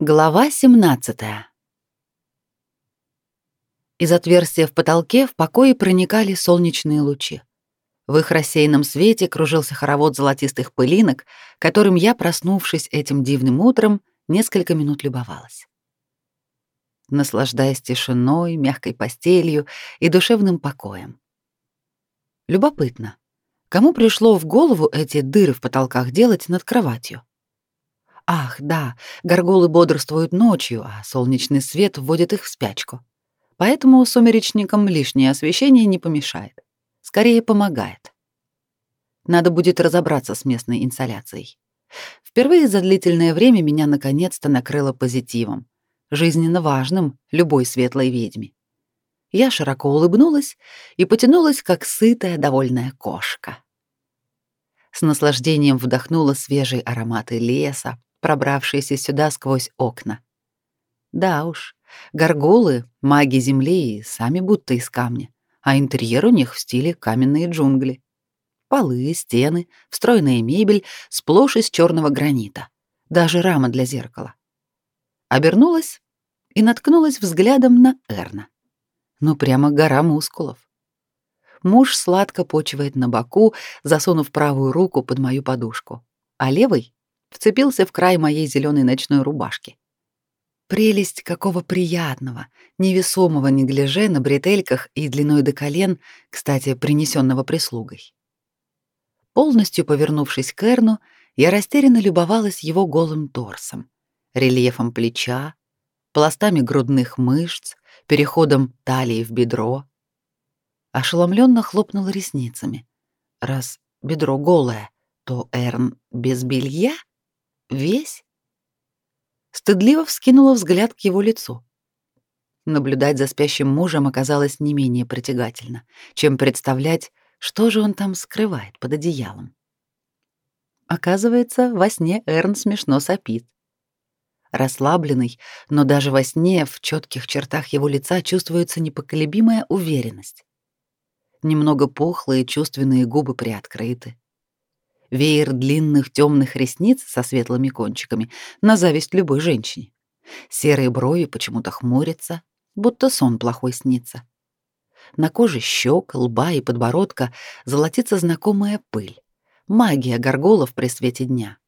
Глава 17. Из отверстия в потолке в покое проникали солнечные лучи. В их рассеянном свете кружился хоровод золотистых пылинок, которым я, проснувшись этим дивным утром, несколько минут любовалась. Наслаждаясь тишиной, мягкой постелью и душевным покоем. Любопытно, кому пришло в голову эти дыры в потолках делать над кроватью? Ах, да, горгулы бодрствуют ночью, а солнечный свет вводит их в спячку. Поэтому сумеречникам лишнее освещение не помешает. Скорее помогает. Надо будет разобраться с местной инсоляцией. Впервые за длительное время меня наконец-то накрыло позитивом, жизненно важным любой светлой ведьме. Я широко улыбнулась и потянулась, как сытая, довольная кошка. С наслаждением вдохнула свежие ароматы леса, пробравшиеся сюда сквозь окна. Да уж, горгулы — маги земли и сами будто из камня, а интерьер у них в стиле каменные джунгли. Полы, стены, встроенная мебель сплошь из черного гранита, даже рама для зеркала. Обернулась и наткнулась взглядом на Эрна. Ну, прямо гора мускулов. Муж сладко почивает на боку, засунув правую руку под мою подушку, а левой вцепился в край моей зеленой ночной рубашки. Прелесть какого приятного, невесомого неглиже на бретельках и длиной до колен, кстати, принесенного прислугой. Полностью повернувшись к Эрну, я растерянно любовалась его голым торсом, рельефом плеча, пластами грудных мышц, переходом талии в бедро. Ошеломленно хлопнула ресницами. Раз бедро голое, то Эрн без белья? Весь? Стыдливо вскинула взгляд к его лицу. Наблюдать за спящим мужем оказалось не менее притягательно, чем представлять, что же он там скрывает под одеялом. Оказывается, во сне Эрн смешно сопит. Расслабленный, но даже во сне в четких чертах его лица чувствуется непоколебимая уверенность. Немного пухлые чувственные губы приоткрыты веер длинных темных ресниц со светлыми кончиками на зависть любой женщине. Серые брови почему-то хмурятся, будто сон плохой снится. На коже щек, лба и подбородка золотится знакомая пыль. Магия горголов при свете дня.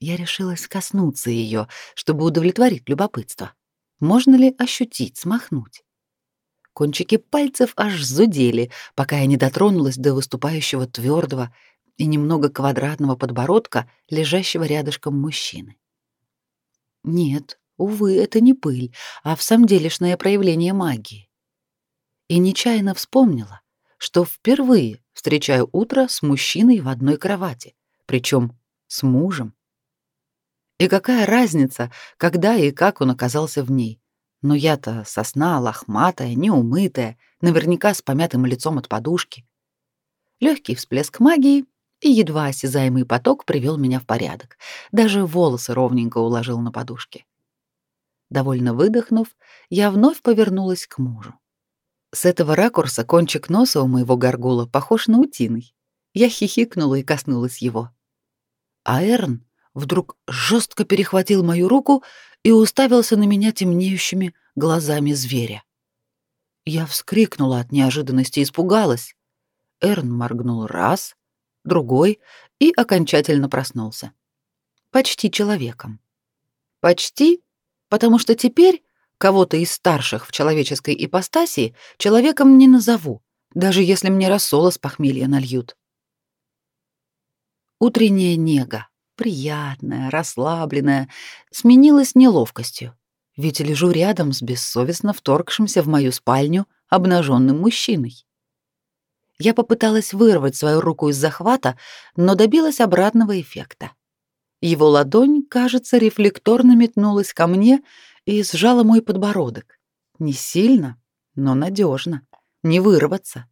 Я решилась коснуться ее, чтобы удовлетворить любопытство. Можно ли ощутить, смахнуть? Кончики пальцев аж зудели, пока я не дотронулась до выступающего твердого и немного квадратного подбородка, лежащего рядышком мужчины. Нет, увы, это не пыль, а в самом делешное проявление магии. И нечаянно вспомнила, что впервые встречаю утро с мужчиной в одной кровати, причем с мужем. И какая разница, когда и как он оказался в ней? Но я-то сосна лохматая, неумытая, наверняка с помятым лицом от подушки. Легкий всплеск магии, и едва осязаемый поток привел меня в порядок. Даже волосы ровненько уложил на подушке. Довольно выдохнув, я вновь повернулась к мужу. С этого ракурса кончик носа у моего горгула похож на утиный. Я хихикнула и коснулась его. А Эрн вдруг жестко перехватил мою руку и уставился на меня темнеющими глазами зверя. Я вскрикнула от неожиданности и испугалась. Эрн моргнул раз, другой и окончательно проснулся. Почти человеком. Почти, потому что теперь кого-то из старших в человеческой ипостаси человеком не назову, даже если мне рассола с похмелья нальют. Утренняя нега, приятная, расслабленная, сменилась неловкостью, ведь лежу рядом с бессовестно вторгшимся в мою спальню обнаженным мужчиной. Я попыталась вырвать свою руку из захвата, но добилась обратного эффекта. Его ладонь, кажется, рефлекторно метнулась ко мне и сжала мой подбородок. Не сильно, но надежно. Не вырваться.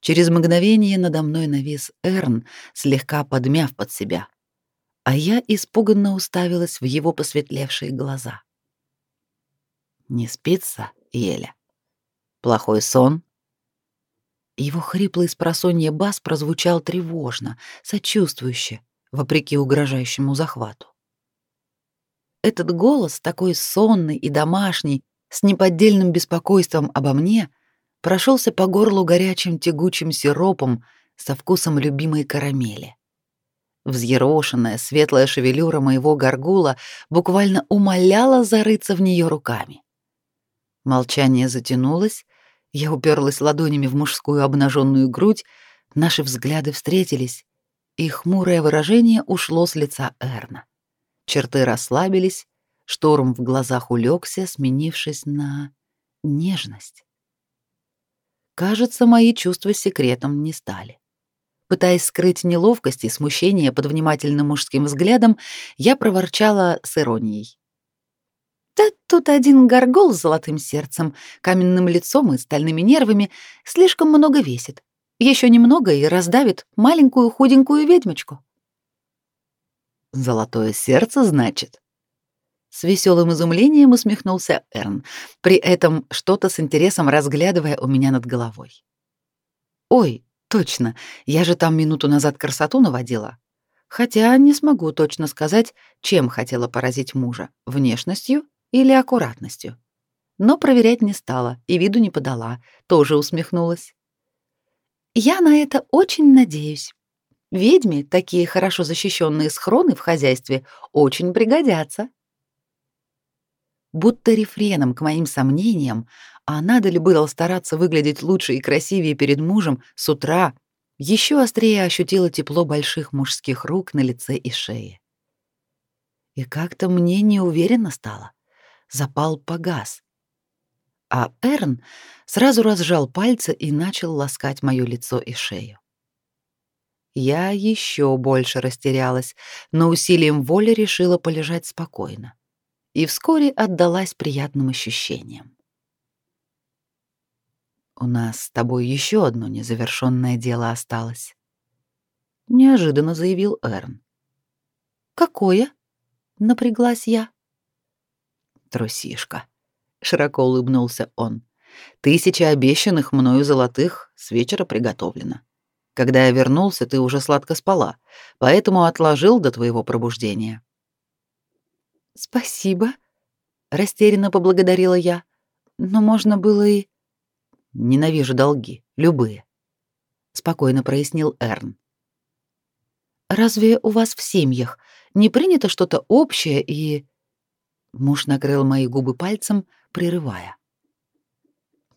Через мгновение надо мной навис Эрн, слегка подмяв под себя, а я испуганно уставилась в его посветлевшие глаза. «Не спится, Еля? Плохой сон?» Его хриплый спросонье бас прозвучал тревожно, сочувствующе, вопреки угрожающему захвату. Этот голос, такой сонный и домашний, с неподдельным беспокойством обо мне, прошелся по горлу горячим тягучим сиропом со вкусом любимой карамели. Взъерошенная светлая шевелюра моего горгула буквально умоляла зарыться в нее руками. Молчание затянулось, я уперлась ладонями в мужскую обнаженную грудь, наши взгляды встретились, и хмурое выражение ушло с лица Эрна. Черты расслабились, шторм в глазах улегся, сменившись на нежность. Кажется, мои чувства секретом не стали. Пытаясь скрыть неловкость и смущение под внимательным мужским взглядом, я проворчала с иронией. «Да тут один горгол с золотым сердцем, каменным лицом и стальными нервами слишком много весит. Еще немного и раздавит маленькую худенькую ведьмочку». «Золотое сердце, значит?» С веселым изумлением усмехнулся Эрн, при этом что-то с интересом разглядывая у меня над головой. «Ой, точно, я же там минуту назад красоту наводила. Хотя не смогу точно сказать, чем хотела поразить мужа — внешностью или аккуратностью. Но проверять не стала и виду не подала, тоже усмехнулась. «Я на это очень надеюсь. Ведьме такие хорошо защищенные схроны в хозяйстве очень пригодятся» будто рефреном к моим сомнениям, а надо ли было стараться выглядеть лучше и красивее перед мужем с утра, еще острее ощутила тепло больших мужских рук на лице и шее. И как-то мне неуверенно стало. Запал погас. А Эрн сразу разжал пальцы и начал ласкать моё лицо и шею. Я еще больше растерялась, но усилием воли решила полежать спокойно и вскоре отдалась приятным ощущениям. У нас с тобой еще одно незавершенное дело осталось, неожиданно заявил Эрн. Какое? напряглась я. Трусишка, широко улыбнулся он. Тысяча обещанных мною золотых с вечера приготовлено. Когда я вернулся, ты уже сладко спала, поэтому отложил до твоего пробуждения. Спасибо, растерянно поблагодарила я. Но можно было и Ненавижу долги, любые, спокойно прояснил Эрн. Разве у вас в семьях не принято что-то общее и Муж накрыл мои губы пальцем, прерывая.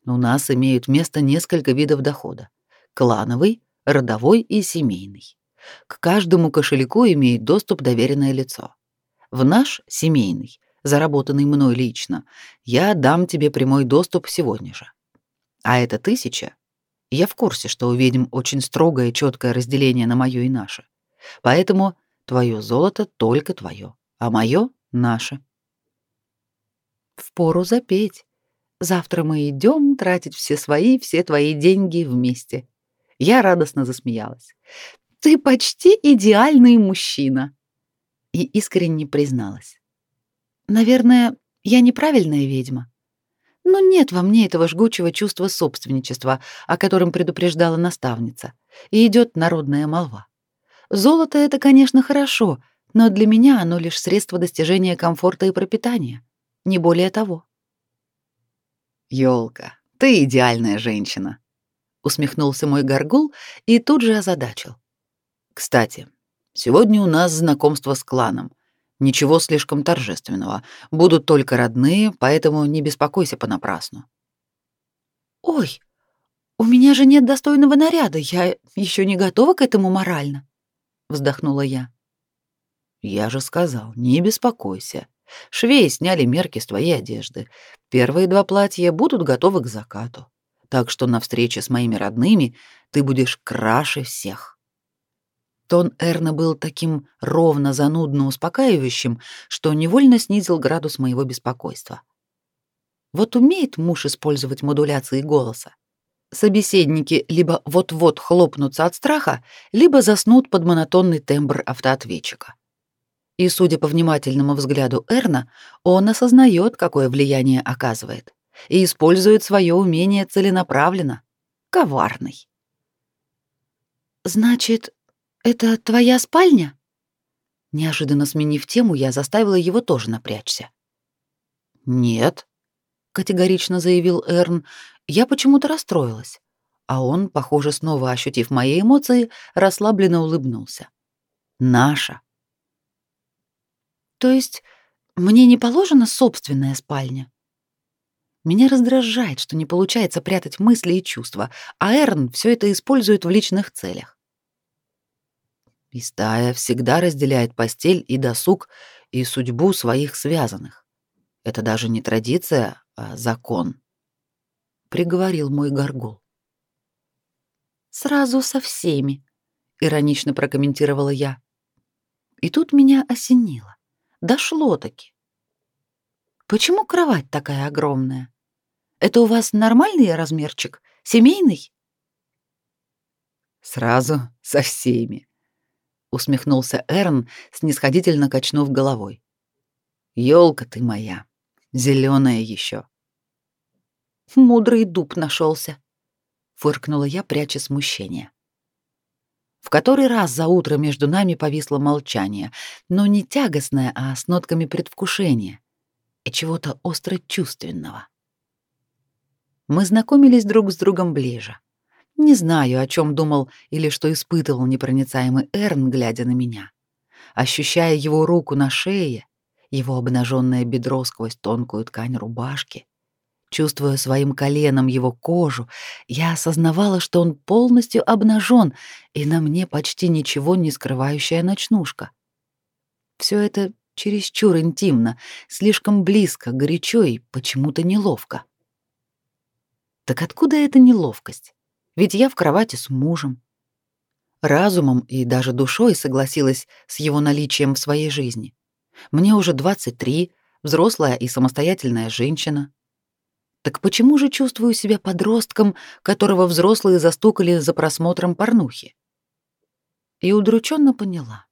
У нас имеют место несколько видов дохода: клановый, родовой и семейный. К каждому кошельку имеет доступ доверенное лицо. В наш семейный, заработанный мной лично, я дам тебе прямой доступ сегодня же. А это тысяча. Я в курсе, что у ведьм очень строгое и четкое разделение на мое и наше. Поэтому твое золото только твое, а мое — наше. Впору запеть. Завтра мы идем тратить все свои, все твои деньги вместе. Я радостно засмеялась. Ты почти идеальный мужчина и искренне призналась. Наверное, я неправильная ведьма. Но нет во мне этого жгучего чувства собственничества, о котором предупреждала наставница, и идет народная молва. Золото это, конечно, хорошо, но для меня оно лишь средство достижения комфорта и пропитания, не более того. Ёлка, ты идеальная женщина, усмехнулся мой горгул и тут же озадачил. Кстати, Сегодня у нас знакомство с кланом. Ничего слишком торжественного. Будут только родные, поэтому не беспокойся понапрасну. Ой, у меня же нет достойного наряда. Я еще не готова к этому морально, вздохнула я. Я же сказал, не беспокойся. Швеи сняли мерки с твоей одежды. Первые два платья будут готовы к закату. Так что на встрече с моими родными ты будешь краше всех. Тон Эрна был таким ровно занудно успокаивающим, что невольно снизил градус моего беспокойства. Вот умеет муж использовать модуляции голоса. Собеседники либо вот-вот хлопнутся от страха, либо заснут под монотонный тембр автоответчика. И, судя по внимательному взгляду Эрна, он осознает, какое влияние оказывает, и использует свое умение целенаправленно. Коварный. «Значит, это твоя спальня? Неожиданно сменив тему, я заставила его тоже напрячься. «Нет», — категорично заявил Эрн, — «я почему-то расстроилась». А он, похоже, снова ощутив мои эмоции, расслабленно улыбнулся. «Наша». «То есть мне не положена собственная спальня?» Меня раздражает, что не получается прятать мысли и чувства, а Эрн все это использует в личных целях. И стая всегда разделяет постель и досуг, и судьбу своих связанных. Это даже не традиция, а закон. Приговорил мой горгул. Сразу со всеми, иронично прокомментировала я. И тут меня осенило. Дошло таки. Почему кровать такая огромная? Это у вас нормальный размерчик, семейный? Сразу со всеми, усмехнулся Эрн, снисходительно качнув головой. Ёлка ты моя, зеленая еще. Мудрый дуб нашелся, фыркнула я, пряча смущение. В который раз за утро между нами повисло молчание, но не тягостное, а с нотками предвкушения и чего-то остро чувственного. Мы знакомились друг с другом ближе. Не знаю, о чем думал или что испытывал непроницаемый Эрн, глядя на меня. Ощущая его руку на шее, его обнаженное бедро сквозь тонкую ткань рубашки, чувствуя своим коленом его кожу, я осознавала, что он полностью обнажен, и на мне почти ничего не скрывающая ночнушка. Все это чересчур интимно, слишком близко, горячо и почему-то неловко. Так откуда эта неловкость? Ведь я в кровати с мужем. Разумом и даже душой согласилась с его наличием в своей жизни. Мне уже 23, взрослая и самостоятельная женщина. Так почему же чувствую себя подростком, которого взрослые застукали за просмотром порнухи? И удрученно поняла,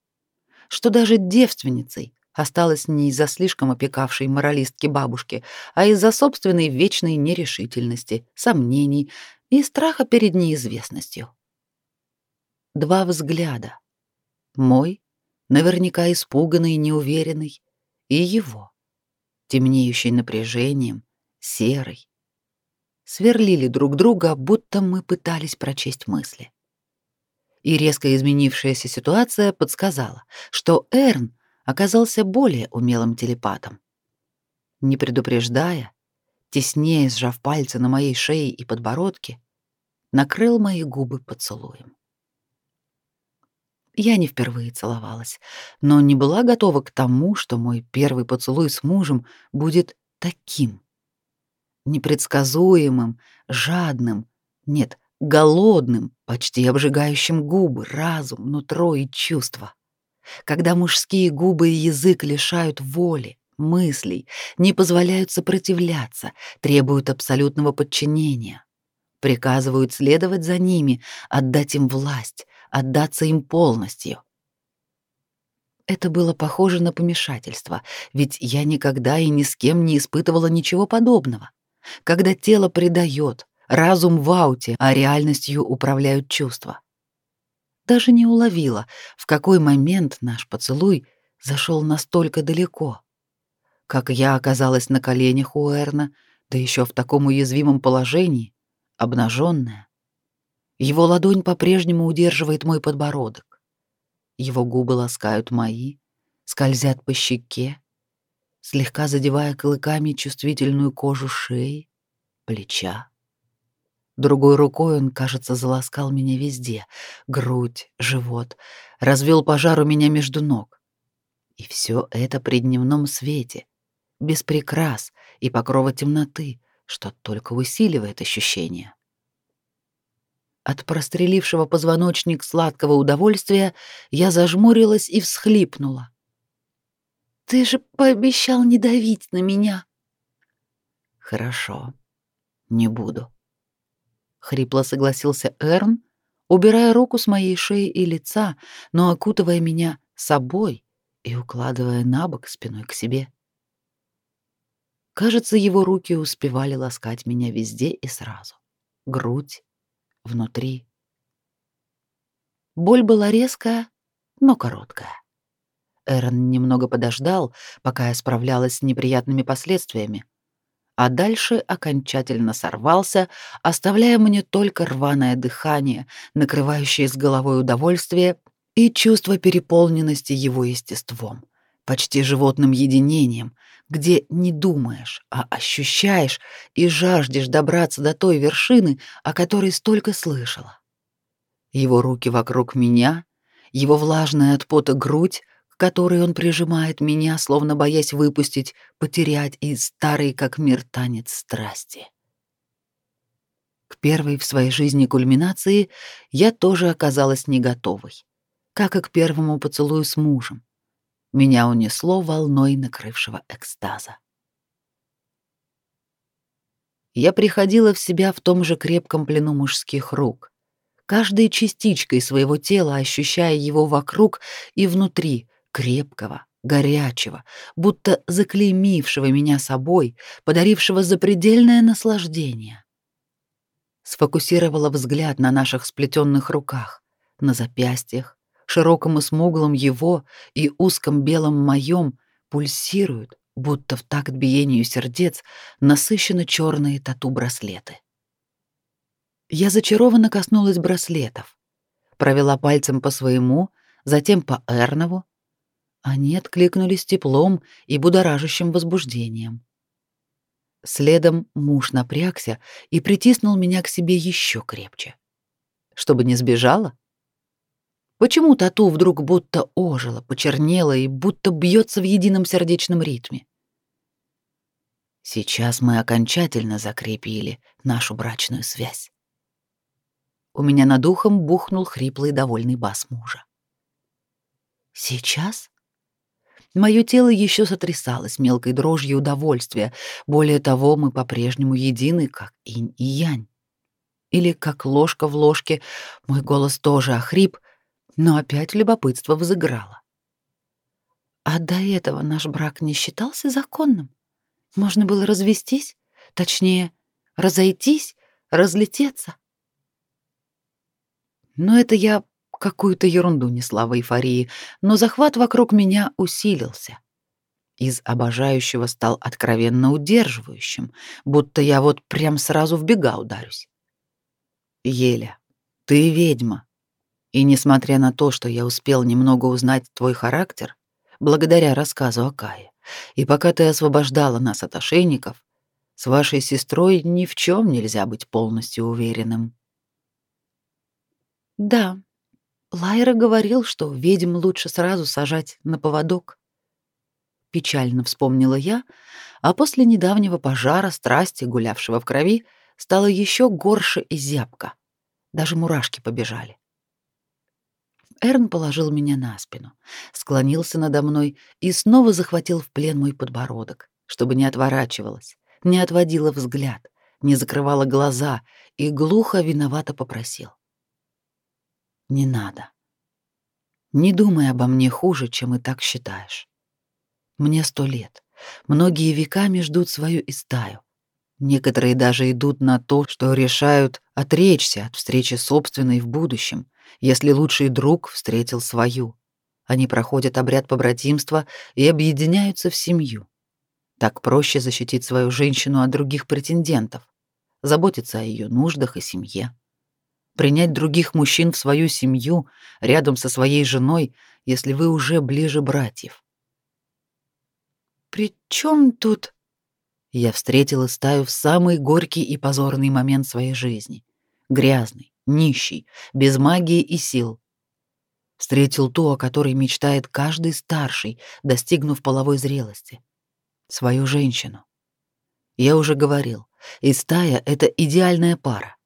что даже девственницей осталась не из-за слишком опекавшей моралистки бабушки, а из-за собственной вечной нерешительности, сомнений и страха перед неизвестностью. Два взгляда. Мой, наверняка испуганный и неуверенный, и его, темнеющий напряжением, серый. Сверлили друг друга, будто мы пытались прочесть мысли. И резко изменившаяся ситуация подсказала, что Эрн оказался более умелым телепатом. Не предупреждая, теснее сжав пальцы на моей шее и подбородке, накрыл мои губы поцелуем. Я не впервые целовалась, но не была готова к тому, что мой первый поцелуй с мужем будет таким. Непредсказуемым, жадным, нет, голодным, почти обжигающим губы, разум, нутро и чувства. Когда мужские губы и язык лишают воли, мыслей, не позволяют сопротивляться, требуют абсолютного подчинения, приказывают следовать за ними, отдать им власть, отдаться им полностью. Это было похоже на помешательство, ведь я никогда и ни с кем не испытывала ничего подобного. Когда тело предает, разум в ауте, а реальностью управляют чувства. Даже не уловила, в какой момент наш поцелуй зашел настолько далеко как я оказалась на коленях у Эрна, да еще в таком уязвимом положении, обнаженная. Его ладонь по-прежнему удерживает мой подбородок. Его губы ласкают мои, скользят по щеке, слегка задевая клыками чувствительную кожу шеи, плеча. Другой рукой он, кажется, заласкал меня везде: грудь, живот, развел пожар у меня между ног. И все это при дневном свете, без прикрас и покрова темноты, что только усиливает ощущение. От прострелившего позвоночник сладкого удовольствия я зажмурилась и всхлипнула. «Ты же пообещал не давить на меня!» «Хорошо, не буду», — хрипло согласился Эрн, убирая руку с моей шеи и лица, но окутывая меня собой и укладывая на бок спиной к себе. Кажется, его руки успевали ласкать меня везде и сразу. Грудь, внутри. Боль была резкая, но короткая. Эрон немного подождал, пока я справлялась с неприятными последствиями, а дальше окончательно сорвался, оставляя мне только рваное дыхание, накрывающее с головой удовольствие и чувство переполненности его естеством, почти животным единением, где не думаешь, а ощущаешь и жаждешь добраться до той вершины, о которой столько слышала. Его руки вокруг меня, его влажная от пота грудь, которой он прижимает меня, словно боясь выпустить, потерять и старый как мир танец страсти. К первой в своей жизни кульминации я тоже оказалась не готовой, как и к первому поцелую с мужем. Меня унесло волной накрывшего экстаза. Я приходила в себя в том же крепком плену мужских рук, каждой частичкой своего тела ощущая его вокруг и внутри, крепкого, горячего, будто заклеймившего меня собой, подарившего запредельное наслаждение. Сфокусировала взгляд на наших сплетенных руках, на запястьях, широком и смуглом его и узком белом моем пульсируют, будто в такт биению сердец, насыщенно черные тату-браслеты. Я зачарованно коснулась браслетов, провела пальцем по своему, затем по Эрнову. Они откликнулись теплом и будоражащим возбуждением. Следом муж напрягся и притиснул меня к себе еще крепче. Чтобы не сбежала? Почему тату вдруг будто ожило, почернело и будто бьется в едином сердечном ритме? Сейчас мы окончательно закрепили нашу брачную связь. У меня над ухом бухнул хриплый довольный бас мужа. Сейчас? Мое тело еще сотрясалось мелкой дрожью удовольствия. Более того, мы по-прежнему едины, как инь и янь. Или как ложка в ложке, мой голос тоже охрип, но опять любопытство взыграло. А до этого наш брак не считался законным? Можно было развестись, точнее, разойтись, разлететься. Но это я какую-то ерунду несла в эйфории, но захват вокруг меня усилился. Из обожающего стал откровенно удерживающим, будто я вот прям сразу в бега ударюсь. Еля, ты ведьма. И несмотря на то, что я успел немного узнать твой характер, благодаря рассказу о Кае, и пока ты освобождала нас от ошейников, с вашей сестрой ни в чем нельзя быть полностью уверенным. Да, Лайра говорил, что ведьм лучше сразу сажать на поводок. Печально вспомнила я, а после недавнего пожара страсти, гулявшего в крови, стало еще горше и зябко. Даже мурашки побежали. Эрн положил меня на спину, склонился надо мной и снова захватил в плен мой подбородок, чтобы не отворачивалась, не отводила взгляд, не закрывала глаза и глухо виновато попросил: не надо. Не думай обо мне хуже, чем и так считаешь. Мне сто лет. Многие веками ждут свою истаю. Некоторые даже идут на то, что решают отречься от встречи собственной в будущем, если лучший друг встретил свою. Они проходят обряд побратимства и объединяются в семью. Так проще защитить свою женщину от других претендентов, заботиться о ее нуждах и семье принять других мужчин в свою семью рядом со своей женой, если вы уже ближе братьев. «При чем тут...» Я встретила стаю в самый горький и позорный момент своей жизни. Грязный, нищий, без магии и сил. Встретил ту, о которой мечтает каждый старший, достигнув половой зрелости. Свою женщину. Я уже говорил, и стая — это идеальная пара.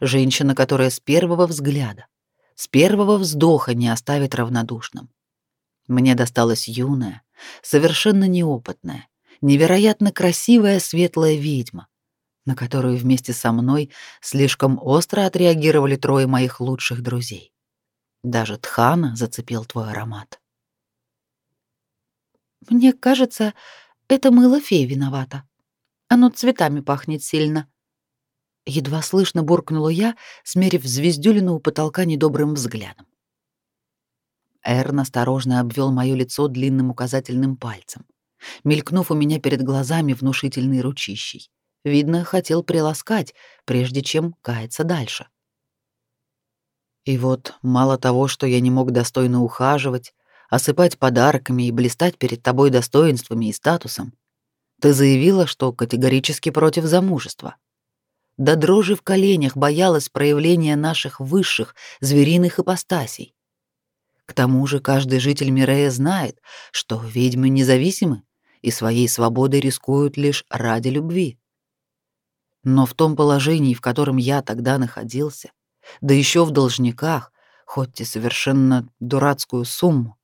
Женщина, которая с первого взгляда, с первого вздоха не оставит равнодушным. Мне досталась юная, совершенно неопытная, невероятно красивая светлая ведьма, на которую вместе со мной слишком остро отреагировали трое моих лучших друзей. Даже Тхана зацепил твой аромат. Мне кажется, это мыло фей виновата. Оно цветами пахнет сильно, Едва слышно буркнула я, смерив звездюлину у потолка недобрым взглядом. Эрн осторожно обвел моё лицо длинным указательным пальцем, мелькнув у меня перед глазами внушительной ручищей. Видно, хотел приласкать, прежде чем каяться дальше. И вот мало того, что я не мог достойно ухаживать, осыпать подарками и блистать перед тобой достоинствами и статусом, ты заявила, что категорически против замужества. До дрожи в коленях боялась проявления наших высших звериных ипостасей. К тому же каждый житель Мирея знает, что ведьмы независимы и своей свободой рискуют лишь ради любви. Но в том положении, в котором я тогда находился, да еще в должниках, хоть и совершенно дурацкую сумму,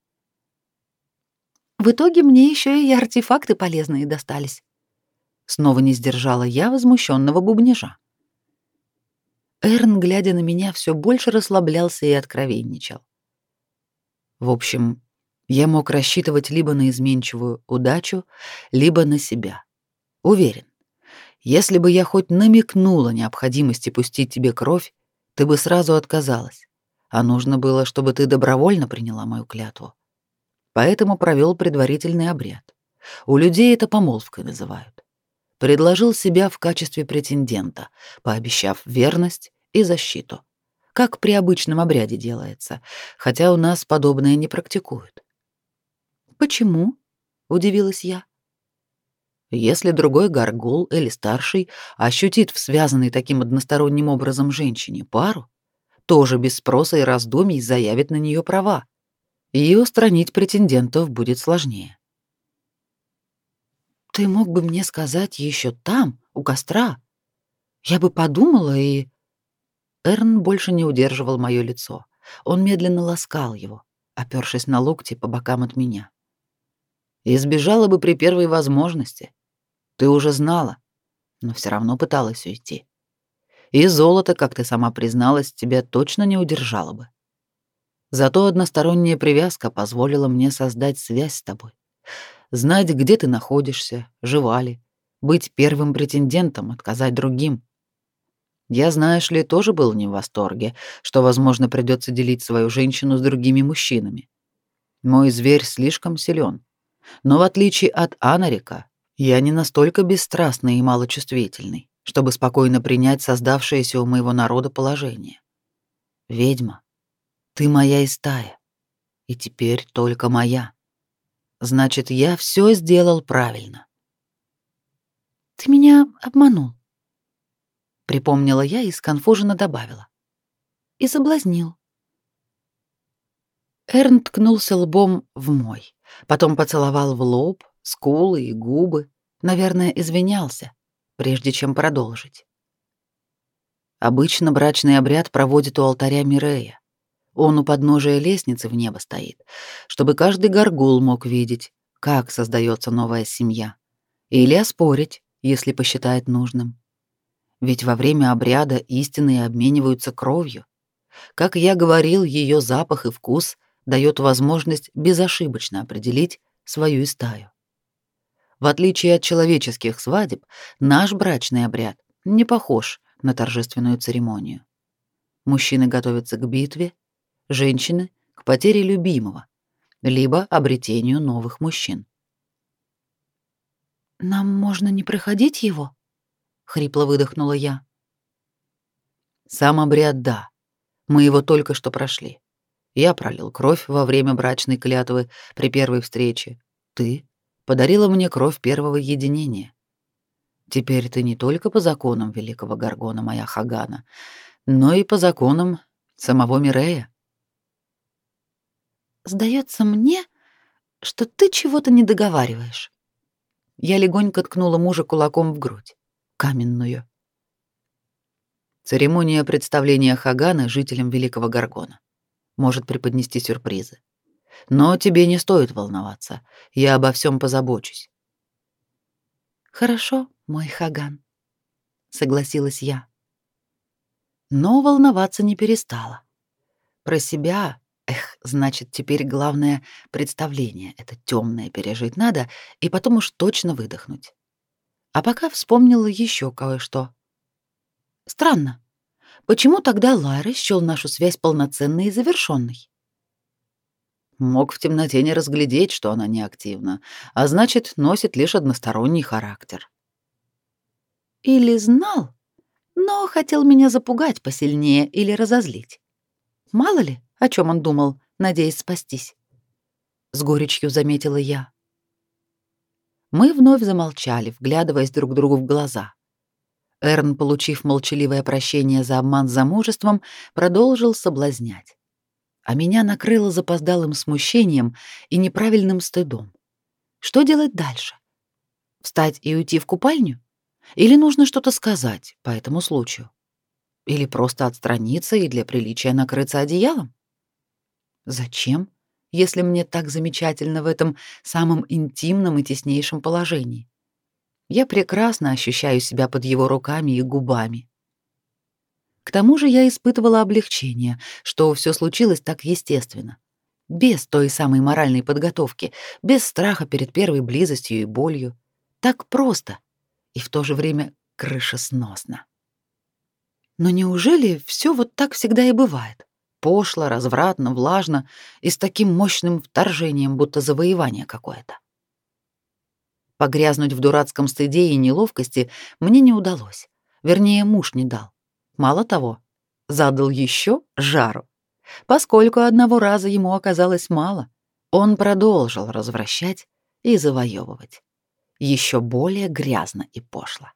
в итоге мне еще и артефакты полезные достались. Снова не сдержала я возмущенного бубнежа. Эрн, глядя на меня, все больше расслаблялся и откровенничал. В общем, я мог рассчитывать либо на изменчивую удачу, либо на себя. Уверен, если бы я хоть намекнула необходимости пустить тебе кровь, ты бы сразу отказалась, а нужно было, чтобы ты добровольно приняла мою клятву поэтому провел предварительный обряд. У людей это помолвкой называют. Предложил себя в качестве претендента, пообещав верность и защиту. Как при обычном обряде делается, хотя у нас подобное не практикуют. Почему? удивилась я. Если другой горгул или старший ощутит в связанной таким односторонним образом женщине пару, тоже без спроса и раздумий заявит на нее права и устранить претендентов будет сложнее. Ты мог бы мне сказать еще там, у костра. Я бы подумала и Эрн больше не удерживал мое лицо. Он медленно ласкал его, опёршись на локти по бокам от меня. Избежала бы при первой возможности. Ты уже знала, но все равно пыталась уйти. И золото, как ты сама призналась, тебя точно не удержало бы. Зато односторонняя привязка позволила мне создать связь с тобой. Знать, где ты находишься, жива ли, быть первым претендентом, отказать другим. Я, знаешь ли, тоже был не в восторге, что, возможно, придется делить свою женщину с другими мужчинами. Мой зверь слишком силен. Но в отличие от Анарика, я не настолько бесстрастный и малочувствительный, чтобы спокойно принять создавшееся у моего народа положение. Ведьма, ты моя истая, и теперь только моя. Значит, я все сделал правильно. Ты меня обманул, припомнила я и сконфуженно добавила. И соблазнил. Эрн ткнулся лбом в мой, потом поцеловал в лоб, скулы и губы, наверное, извинялся, прежде чем продолжить. Обычно брачный обряд проводит у алтаря Мирея. Он у подножия лестницы в небо стоит, чтобы каждый горгул мог видеть, как создается новая семья, или оспорить, если посчитает нужным. Ведь во время обряда истинные обмениваются кровью. Как я говорил, ее запах и вкус дает возможность безошибочно определить свою стаю. В отличие от человеческих свадеб, наш брачный обряд не похож на торжественную церемонию. Мужчины готовятся к битве, женщины к потере любимого, либо обретению новых мужчин. Нам можно не проходить его? Хрипло выдохнула я. Сам обряд да. Мы его только что прошли. Я пролил кровь во время брачной клятвы при первой встрече. Ты подарила мне кровь первого единения. Теперь ты не только по законам великого Гаргона, моя Хагана, но и по законам самого Мирея. Сдается мне, что ты чего-то не договариваешь. Я легонько ткнула мужа кулаком в грудь, каменную. Церемония представления Хагана жителям Великого Гаргона может преподнести сюрпризы. Но тебе не стоит волноваться. Я обо всем позабочусь. Хорошо, мой Хаган, согласилась я. Но волноваться не перестала. Про себя Эх, значит, теперь главное представление это темное пережить надо и потом уж точно выдохнуть. А пока вспомнила еще кое-что. Странно. Почему тогда Лайра счёл нашу связь полноценной и завершенной? Мог в темноте не разглядеть, что она неактивна, а значит, носит лишь односторонний характер. Или знал, но хотел меня запугать посильнее или разозлить. Мало ли, о чем он думал, надеясь спастись. С горечью заметила я. Мы вновь замолчали, вглядываясь друг другу в глаза. Эрн, получив молчаливое прощение за обман замужеством, продолжил соблазнять. А меня накрыло запоздалым смущением и неправильным стыдом. Что делать дальше? Встать и уйти в купальню? Или нужно что-то сказать по этому случаю? Или просто отстраниться и для приличия накрыться одеялом? Зачем, если мне так замечательно в этом самом интимном и теснейшем положении? Я прекрасно ощущаю себя под его руками и губами. К тому же я испытывала облегчение, что все случилось так естественно. Без той самой моральной подготовки, без страха перед первой близостью и болью. Так просто и в то же время крышесносно. Но неужели все вот так всегда и бывает? Пошло, развратно, влажно и с таким мощным вторжением, будто завоевание какое-то. Погрязнуть в дурацком стыде и неловкости мне не удалось. Вернее, муж не дал. Мало того, задал еще жару. Поскольку одного раза ему оказалось мало, он продолжил развращать и завоевывать еще более грязно и пошло.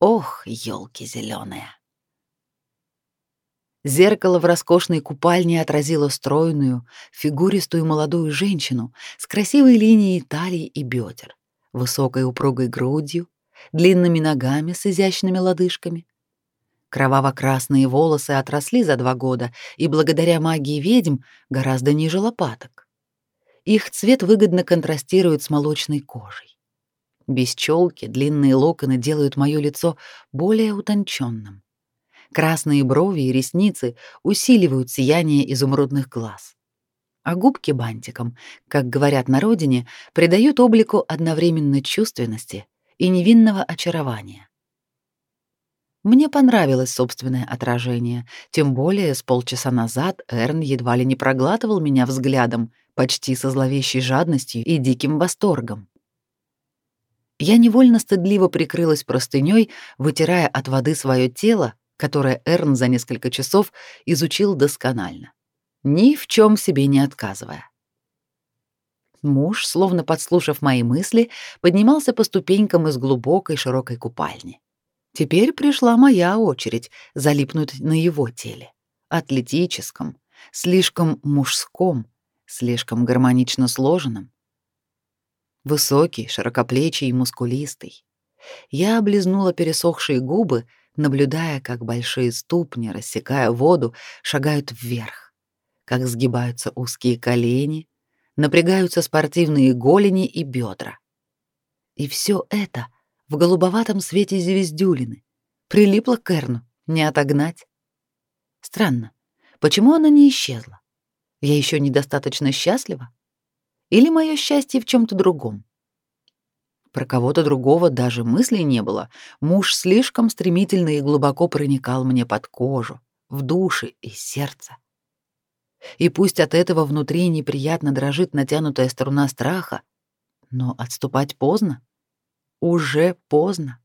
Ох, елки зеленые! Зеркало в роскошной купальне отразило стройную, фигуристую молодую женщину с красивой линией талии и бедер, высокой упругой грудью, длинными ногами с изящными лодыжками. Кроваво-красные волосы отросли за два года и благодаря магии ведьм гораздо ниже лопаток. Их цвет выгодно контрастирует с молочной кожей. Без челки длинные локоны делают моё лицо более утонченным. Красные брови и ресницы усиливают сияние изумрудных глаз. А губки бантиком, как говорят на родине, придают облику одновременно чувственности и невинного очарования. Мне понравилось собственное отражение, тем более с полчаса назад Эрн едва ли не проглатывал меня взглядом, почти со зловещей жадностью и диким восторгом. Я невольно стыдливо прикрылась простыней, вытирая от воды свое тело, которое Эрн за несколько часов изучил досконально, ни в чем себе не отказывая. Муж, словно подслушав мои мысли, поднимался по ступенькам из глубокой широкой купальни. Теперь пришла моя очередь залипнуть на его теле, атлетическом, слишком мужском, слишком гармонично сложенном, Высокий, широкоплечий и мускулистый. Я облизнула пересохшие губы, наблюдая, как большие ступни, рассекая воду, шагают вверх, как сгибаются узкие колени, напрягаются спортивные голени и бедра. И все это в голубоватом свете звездюлины. Прилипло к Эрну, не отогнать. Странно, почему она не исчезла? Я еще недостаточно счастлива? Или мое счастье в чем то другом? Про кого-то другого даже мыслей не было. Муж слишком стремительно и глубоко проникал мне под кожу, в души и сердце. И пусть от этого внутри неприятно дрожит натянутая струна страха, но отступать поздно. Уже поздно.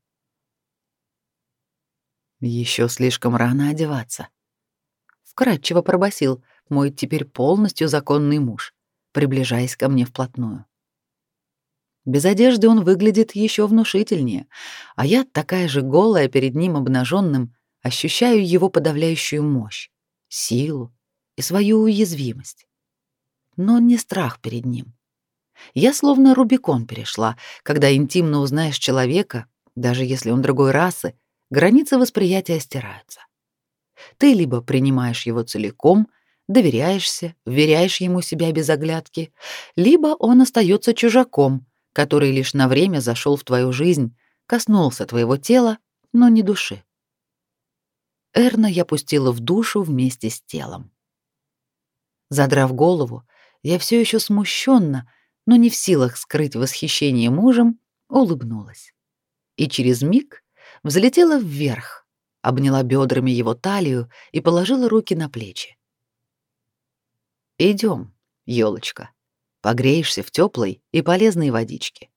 Еще слишком рано одеваться. Вкратчиво пробасил мой теперь полностью законный муж приближаясь ко мне вплотную. Без одежды он выглядит еще внушительнее, а я, такая же голая перед ним обнаженным, ощущаю его подавляющую мощь, силу и свою уязвимость. Но не страх перед ним. Я словно Рубикон перешла, когда интимно узнаешь человека, даже если он другой расы, границы восприятия стираются. Ты либо принимаешь его целиком, доверяешься, вверяешь ему себя без оглядки, либо он остается чужаком, который лишь на время зашел в твою жизнь, коснулся твоего тела, но не души. Эрна я пустила в душу вместе с телом. Задрав голову, я все еще смущенно, но не в силах скрыть восхищение мужем, улыбнулась. И через миг взлетела вверх, обняла бедрами его талию и положила руки на плечи. Идем, Ёлочка, погреешься в теплой и полезной водичке.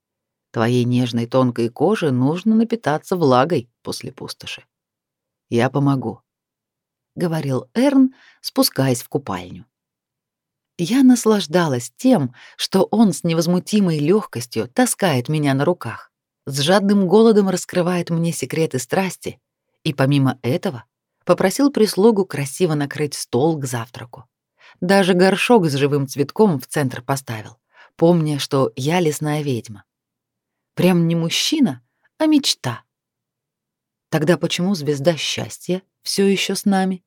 Твоей нежной тонкой коже нужно напитаться влагой после пустоши. Я помогу, говорил Эрн, спускаясь в купальню. Я наслаждалась тем, что он с невозмутимой легкостью таскает меня на руках, с жадным голодом раскрывает мне секреты страсти и помимо этого попросил прислугу красиво накрыть стол к завтраку. Даже горшок с живым цветком в центр поставил, помня, что я лесная ведьма. Прям не мужчина, а мечта. Тогда почему звезда счастья все еще с нами?